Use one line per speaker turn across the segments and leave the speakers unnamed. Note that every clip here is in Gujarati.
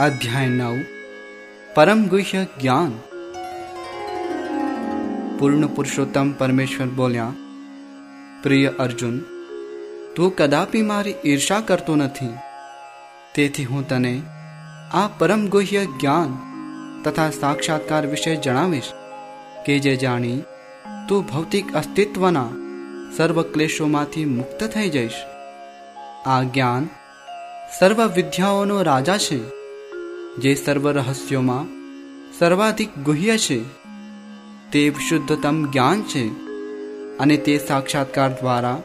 અધ્યાય નવ પરમ ગુહ્ય જ્ઞાન પૂર્ણ પુરુષોત્તમ પરમેશ્વર બોલ્યા પ્રિય અર્જુન તું કદાપી મારી ઈર્ષા કરતો નથી તેથી હું તને આ પરમ ગુહ્ય જ્ઞાન તથા સાક્ષાત્કાર વિશે જણાવીશ કે જે જાણી તું ભૌતિક અસ્તિત્વના સર્વ ક્લેશોમાંથી મુક્ત થઈ જઈશ આ જ્ઞાન સર્વ વિદ્યાઓનો રાજા છે જે સર્વ રહસ્યોમાં સર્વાધિક ગુહ્ય છે, તે શુદ્ધતમ જ્ઞાન છે અને તે સાક્ષાત્કાર દ્વારા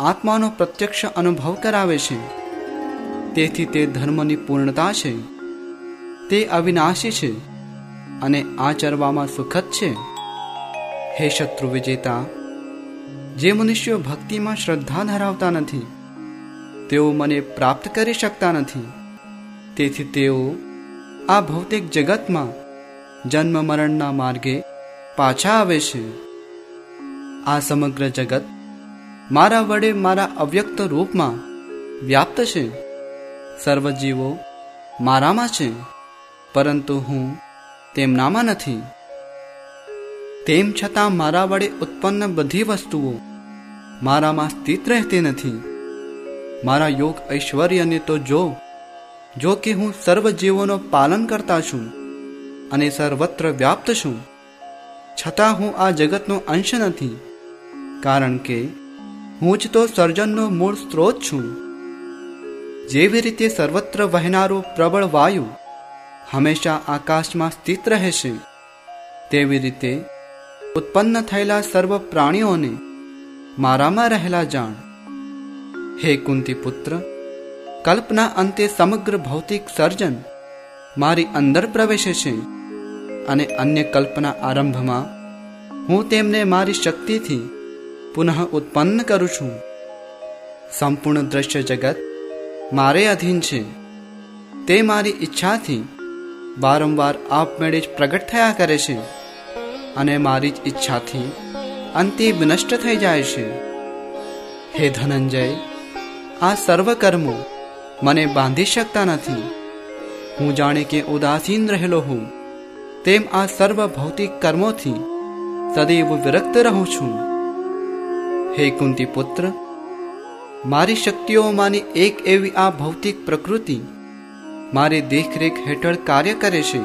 આત્માનો પ્રત્યક્ષ અનુભવ કરાવે છે. તેથી તે ધર્મની પૂર્ણતા છે. તે અવિનાશી છે અને આચરવામાં સુખદ છે. હે શત્રુ વિજેતા, જે મનુષ્યો ભક્તિમાં શ્રદ્ધા ધરાવતા નથી, તેઓ મને પ્રાપ્ત કરી શકતા નથી. તેથી તેઓ આ ભૌતિક જગતમાં જન્મ મરણના માર્ગે પાછા આવે છે. આ સમગ્ર જગત મારા વડે મારા અવ્યક્ત રૂપમાં વ્યાપ્ત છે. સર્વ જીવો મારામાં છે, પરંતુ હું તેમનામાં નથી. તેમ છતાં મારા વડે ઉત્પન્ન બધી વસ્તુઓ મારામાં સ્થિત રહેતી નથી. મારા યોગ ઐશ્વર્યને તો જો જો કે હું સર્વ જીવોનો પાલન કરતા છું અને સર્વત્ર વ્યાપ્ત છું, છતાં હું આ જગતનો અંશ નથી, કારણ કે હું જ તો સર્જનનો મૂળ સ્ત્રોત છું. જેવી રીતે સર્વત્ર વહેનારો પ્રબળ વાયુ હંમેશા આકાશમાં સ્થિત રહે છે તેવી રીતે ઉત્પન્ન થયેલા સર્વ પ્રાણીઓને મારામાં રહેલા જાણ. હે કુંતી પુત્ર કલ્પના અંતે સમગ્ર ભૌતિક સર્જન મારી અંદર પ્રવેશે છે અને અન્ય કલ્પના આરંભમાં હું તેમને મારી શક્તિથી પુનઃ ઉત્પન્ન કરું છું. સંપૂર્ણ દ્રશ્ય જગત મારે અધીન છે. તે મારી ઈચ્છાથી વારંવાર આપમેળે જ પ્રગટ થયા કરે છે અને મારી જ ઈચ્છાથી અંતે વિનષ્ટ થઈ જાય છે. હે ધનંજય, આ સર્વ કર્મો મને બાંધી શકતા નથી. હું જાણે કે ઉદાસીન રહેલો હું. તેમ આ સર્વ ભૌતિક કર્મોથી સદૈવ વિરક્ત રહું છું. હે કુંતી પુત્ર, મારી શક્તિઓમાંની એક એવી આ ભૌતિક પ્રકૃતિ મારી દેખરેખ હેઠળ કાર્ય કરે છે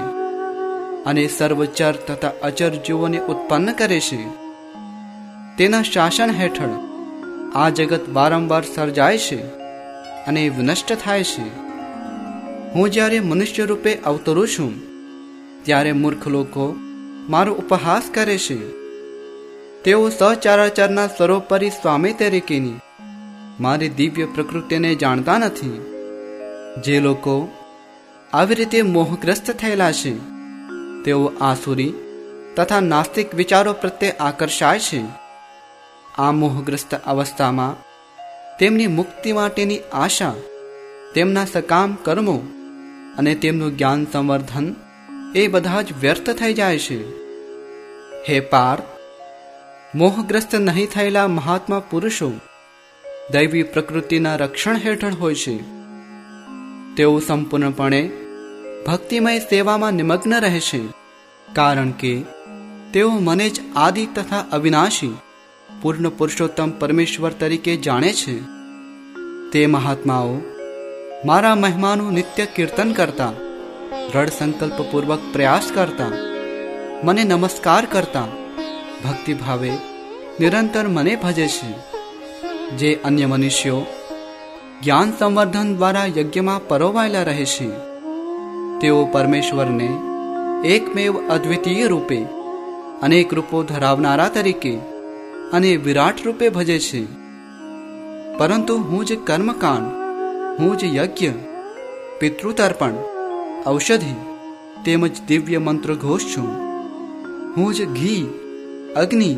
અને સર્વચર તથા અચર જીવોને ઉત્પન્ન કરે છે. તેના શાસન હેઠળ આ જગત વારંવાર સર્જાય છે. અને વિનષ્ટ થાય છે. હું જ્યારે મનુષ્ય રૂપે અવતરું છું, ત્યારે મૂર્ખ લોકો મારો ઉપહાસ કરે છે. તેઓ સહચારાચારના સર્વોપરી સ્વામી તરીકેની મારી દિવ્ય પ્રકૃતિને જાણતા નથી. જે લોકો આવી રીતે મોહગ્રસ્ત થયેલા છે, તેઓ આસુરી તથા નાસ્તિક વિચારો પ્રત્યે આકર્ષાય છે. આ મોહગ્રસ્ત અવસ્થામાં તેમની મુક્તિ માટેની આશા, તેમના સકામ કર્મો અને તેમનું જ્ઞાન સંવર્ધન એ બધા જ વ્યર્થ થઈ જાય છે. હે પાર્થ મોહગ્રસ્ત નહીં થયેલા મહાત્મા પુરુષો, દૈવી પ્રકૃતિના રક્ષણ હેઠળ હોય છે. તેઓ સંપૂર્ણપણે ભક્તિમય સેવામાં નિમગ્ન રહે છે, કારણ કે તેઓ મને જ આદિ તથા અવિનાશી પૂર્ણ પુરુષોત્તમ પરમેશ્વર તરીકે જાણે છે. તે મહાત્માઓ મારા મહેમાનું નિત્ય કીર્તન કરતા, દ્રઢ સંકલ્પપૂર્વક પ્રયાસ કરતા, મને નમસ્કાર કરતા, ભક્તિભાવે નિરંતર મને ભજે છે. જે અન્ય મનુષ્યો જ્ઞાન સંવર્ધન દ્વારા યજ્ઞમાં પરોવાયેલા રહે છે. તેઓ પરમેશ્વરને એકમેવ અદ્વિતીય રૂપે અનેક રૂપો ધરાવનારા તરીકે અને વિરાટ રૂપે ભજે છે. પરંતુ હું જે કર્મકાંડ, હું જ યજ્ઞ, પિતૃતર્પણ, ઔષધિ, તેમજ દિવ્ય મંત્ર ઘોષ છું. હું જ ઘી, અગ્નિ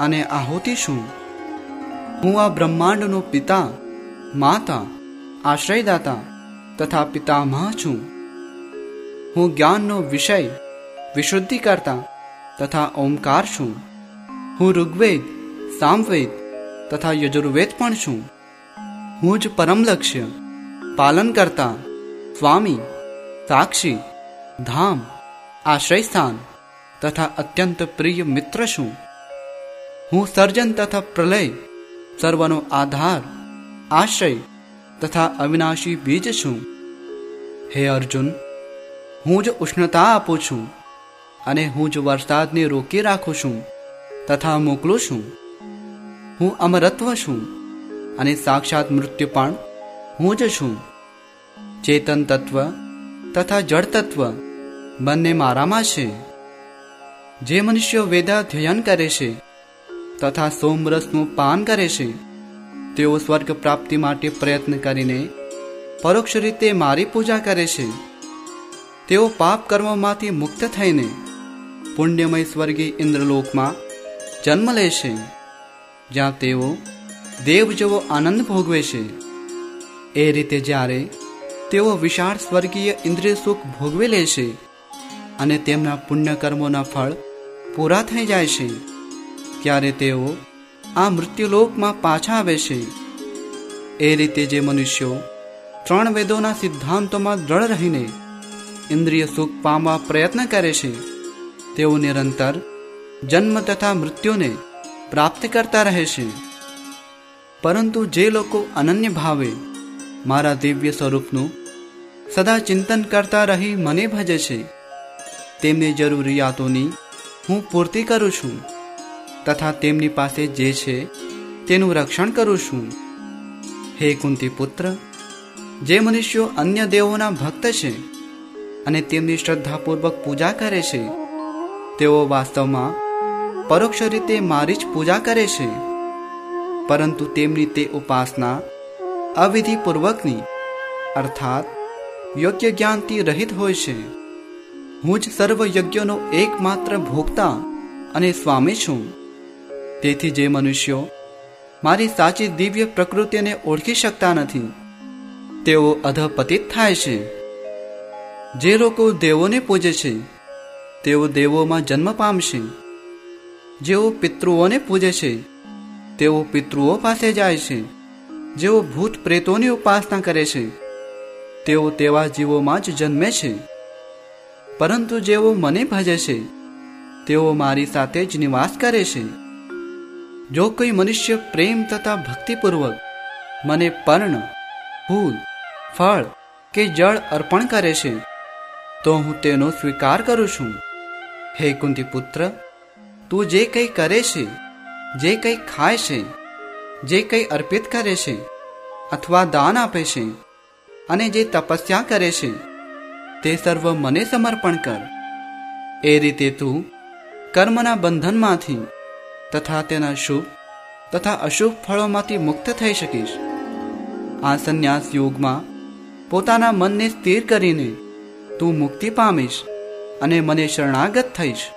અને આહુતિ છું. હું આ બ્રહ્માંડનો પિતા, માતા, આશ્રયદાતા તથા પિતામહ છું. હું જ્ઞાનનો વિષય વિશુદ્ધિ કરતા તથા ઓમકાર છું. હું ઋગ્વેદ સામવેદ તથા યજુર્વેદ પણ છું. હું જ પરમલક્ષ્ય પાલન કરતા સ્વામી, સાક્ષી, ધામ આશ્રય સ્થાન તથા અત્યંત પ્રિય મિત્ર છું. હું સર્જન તથા પ્રલય, સર્વનો આધાર, આશ્રય તથા અવિનાશી બીજ છું. હે અર્જુન, હું જ ઉષ્ણતા આપું છું અને હું જ વરસાદને રોકી રાખું છું તથા મોકલું છું. હું અમરત્વ છું અને સાક્ષાત મૃત્યુ પણ હું જ છું. ચેતન તત્વ તથા જળ બંને મારામાં છે. જે મનુષ્યો વેદાધ્યયન કરે છે તથા સોમરસનું પાન કરે છે, તેઓ સ્વર્ગ પ્રાપ્તિ માટે પ્રયત્ન કરીને પરોક્ષ રીતે મારી પૂજા કરે છે. તેઓ પાપ કર્મમાંથી મુક્ત થઈને પુણ્યમય સ્વર્ગી ઇન્દ્રલોકમાં જન્મ લે છે. જ્યાં તેઓ દેવ જેવો આનંદ ભોગવે છે. એ રીતે જ્યારે તેઓ વિશાળ સ્વર્ગીય ઇન્દ્રિય સુખ ભોગવી લે છે અને તેમના પુણ્ય કર્મોના ફળ પૂરા થઈ જાય છે, ત્યારે તેઓ આ મૃત્યુલોકમાં પાછા આવે છે. એ રીતે જે મનુષ્યો ત્રણ વેદોના સિદ્ધાંતોમાં દ્રઢ રહીને ઇન્દ્રિય સુખ પામવા પ્રયત્ન કરે છે, તેઓ નિરંતર જન્મ તથા મૃત્યુને પ્રાપ્ત કરતા રહે છે. પરંતુ જે લોકો અનન્ય ભાવે મારા દિવ્ય સ્વરૂપનું સદા ચિંતન કરતા રહી મને ભજે છે, તેમની જરૂરિયાતોની હું પૂર્તિ કરું છું, તથા તેમની પાસે જે છે તેનું રક્ષણ કરું છું. હે કુંતી પુત્ર, જે મનુષ્યો અન્ય દેવોના ભક્ત છે અને તેમની શ્રદ્ધાપૂર્વક પૂજા કરે છે, તેઓ વાસ્તવમાં પરોક્ષ રીતે મારી જ પૂજા કરે છે. પરંતુ તેમની તે ઉપાસના અવિધિપૂર્વકની, અર્થાત યોગ્ય જ્ઞાનથી રહિત હોય છે. હું જ સર્વ યજ્ઞોનો એકમાત્ર ભોગતા અને સ્વામી છું. તેથી જે મનુષ્યો મારી સાચી દિવ્ય પ્રકૃતિને ઓળખી શકતા નથી, તેઓ અધપતિત થાય છે. જે લોકો દેવોને પૂજે છે, તેઓ દેવોમાં જન્મ પામશે. જેઓ પિતૃઓને પૂજે છે, તેઓ પિતૃઓ પાસે જાય છે, જેઓ ભૂત પ્રેતોની ઉપાસના કરે છે, તેઓ તેવા જીવોમાં જ જન્મે છે. પરંતુ જેઓ મને ભજે છે, તેઓ મારી સાથે જ નિવાસ કરે છે. જો કોઈ મનુષ્ય પ્રેમ તથા ભક્તિપૂર્વક મને પર્ણ, ફૂલ, ફળ કે જળ અર્પણ કરે છે, તો હું તેનો સ્વીકાર કરું છું. હે કુંતી પુત્ર તું જે કંઈ કરે છે, જે કંઈ ખાય છે, જે કંઈ અર્પિત કરે છે, અથવા દાન આપે છે, અને જે તપસ્યા કરે છે, તે સર્વ મને સમર્પણ કર. એ રીતે તું કર્મના બંધનમાંથી તથા તેના શુભ તથા અશુભ ફળોમાંથી મુક્ત થઈ શકીશ. આ સંન્યાસ યોગમાં પોતાના મનને સ્થિર કરીને તું મુક્તિ પામીશ અને મને શરણાગત થઈશ.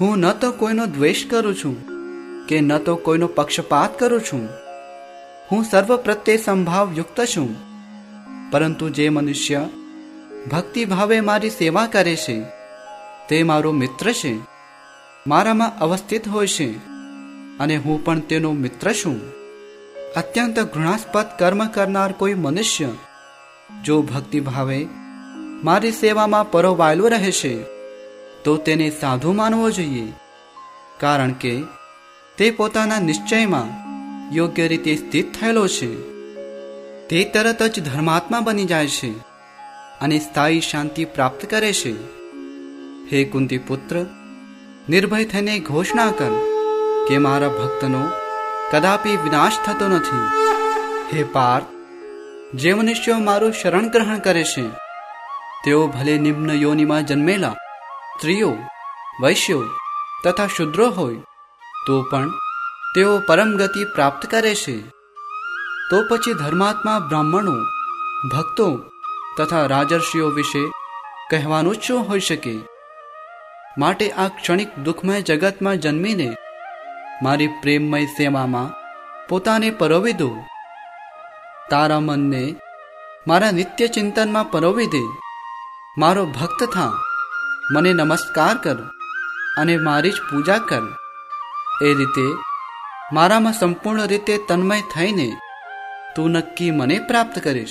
હું ન તો કોઈનો દ્વેષ કરું છું કે ન તો કોઈનો પક્ષપાત કરું છું. હું સર્વ પ્રત્યે સંભાવ યુક્ત છું. પરંતુ જે મનુષ્ય ભક્તિભાવે મારી સેવા કરે છે, તે મારો મિત્ર છે. મારામાં અવસ્થિત હોય છે અને હું પણ તેનો મિત્ર છું. અત્યંત ઘૃણાસ્પદ કર્મ કરનાર કોઈ મનુષ્ય જો ભક્તિ ભાવે મારી સેવામાં પરોવાયેલો રહે છે તો તેને સાધુ માનવો જોઈએ, કારણ કે તે પોતાના નિશ્ચયમાં યોગ્ય રીતે સ્થિત થયેલો છે. તે તરત જ ધર્માત્મા બની જાય છે અને સ્થાયી શાંતિ પ્રાપ્ત કરે છે. હે કુંતી પુત્ર નિર્ભય થઈને ઘોષણા કર કે મારા ભક્તનો કદાપી વિનાશ થતો નથી. હે પાર્થ, જે મનુષ્યો મારું શરણ ગ્રહણ કરે છે, તેઓ ભલે નિમ્ન યોનિમાં જન્મેલા સ્ત્રીઓ વૈશ્યો તથા શુદ્રો હોય, તો પણ તેઓ પરમ ગતિ પ્રાપ્ત કરે છે. તો પછી ધર્માત્મા બ્રાહ્મણો, ભક્તો તથા રાજર્ષિઓ વિશે કહેવાનું શું હોઈ શકે? માટે આ ક્ષણિક દુઃખમય જગતમાં જન્મીને મારી પ્રેમમય સેવામાં પોતાને પરોવી દો. તારા મનને મારા નિત્ય ચિંતનમાં પરોવી દે. મારો ભક્ત થા. મને નમસ્કાર કર અને મારી જ પૂજા કર. એ રીતે મારામાં સંપૂર્ણ રીતે તન્મય થઈને તું નક્કી મને પ્રાપ્ત કરીશ.